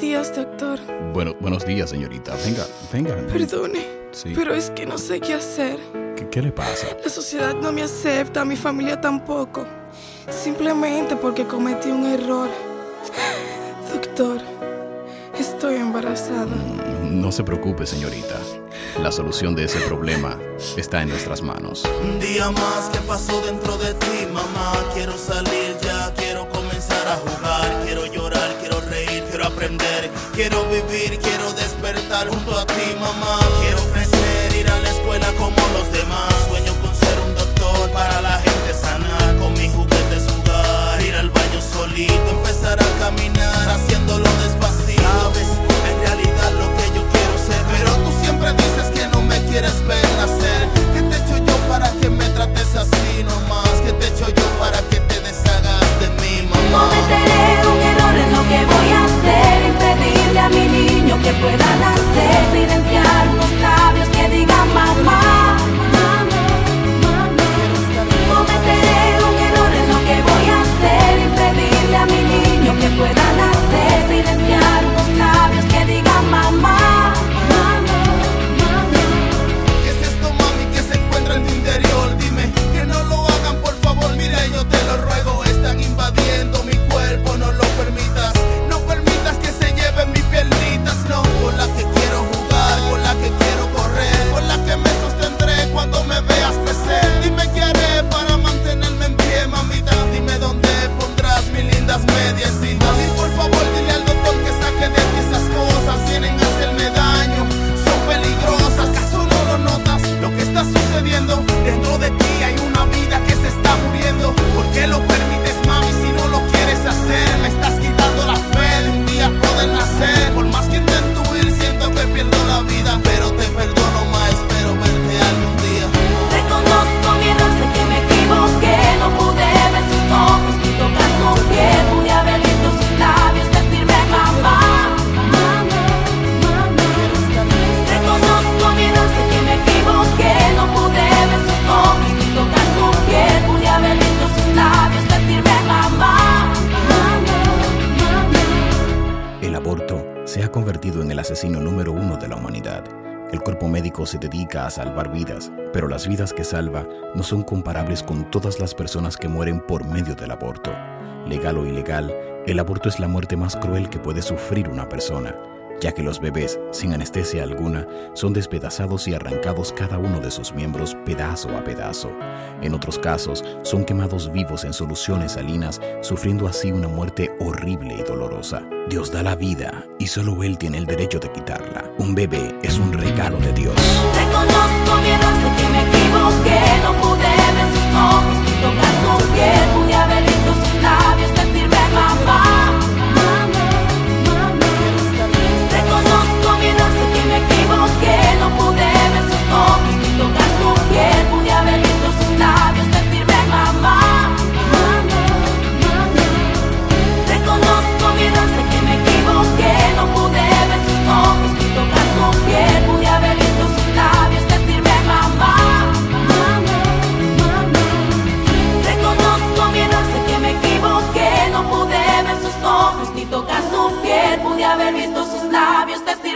Buenos días, doctor. Bueno, buenos días, señorita. Venga, venga. Perdone, Sí. pero es que no sé qué hacer. ¿Qué, qué le pasa? La sociedad no me acepta, mi familia tampoco. Simplemente porque cometí un error. Doctor, estoy embarazada. No se preocupe, señorita. La solución de ese problema está en nuestras manos. Un día más que pasó dentro de ti, mamá. Quiero salir ya, quiero comenzar a jugar. Quiero vivir, quiero despertar junto a ti, mamá. Quiero crecer, ir a la escuela como los demás. Sueño con ser un doctor para la gente sanar. Con mis juguetes jugar, ir al baño solito, empezar a caminar, haciéndolo despacito. Sabes, en realidad lo que yo quiero ser. Pero tú siempre dices que no me quieres ver la vida. Convertido en el asesino número uno de la humanidad. El cuerpo médico se dedica a salvar vidas, pero las vidas que salva no son comparables con todas las personas que mueren por medio del aborto. Legal o ilegal, el aborto es la muerte más cruel que puede sufrir una persona, ya que los bebés, sin anestesia alguna, son despedazados y arrancados cada uno de sus miembros pedazo a pedazo. En otros casos, son quemados vivos en soluciones salinas, sufriendo así una muerte horrible y dolorosa. Dios da la vida y solo Él tiene el derecho de quitarla. Un bebé es un regalo de Dios. he visto sus labios, te